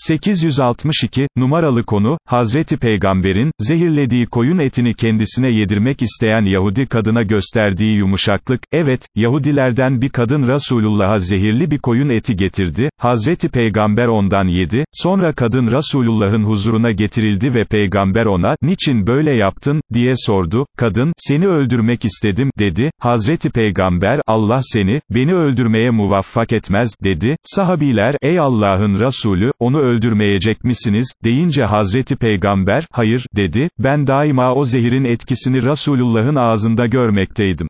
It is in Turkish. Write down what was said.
862, numaralı konu, Hazreti Peygamber'in, zehirlediği koyun etini kendisine yedirmek isteyen Yahudi kadına gösterdiği yumuşaklık, evet, Yahudilerden bir kadın Resulullah'a zehirli bir koyun eti getirdi, Hazreti Peygamber ondan yedi, sonra kadın Resulullah'ın huzuruna getirildi ve Peygamber ona, niçin böyle yaptın, diye sordu, kadın, seni öldürmek istedim, dedi, Hazreti Peygamber, Allah seni, beni öldürmeye muvaffak etmez, dedi, sahabiler, ey Allah'ın Resulü, onu öldürmeyecek misiniz, deyince Hazreti Peygamber, hayır, dedi, ben daima o zehirin etkisini Resulullah'ın ağzında görmekteydim.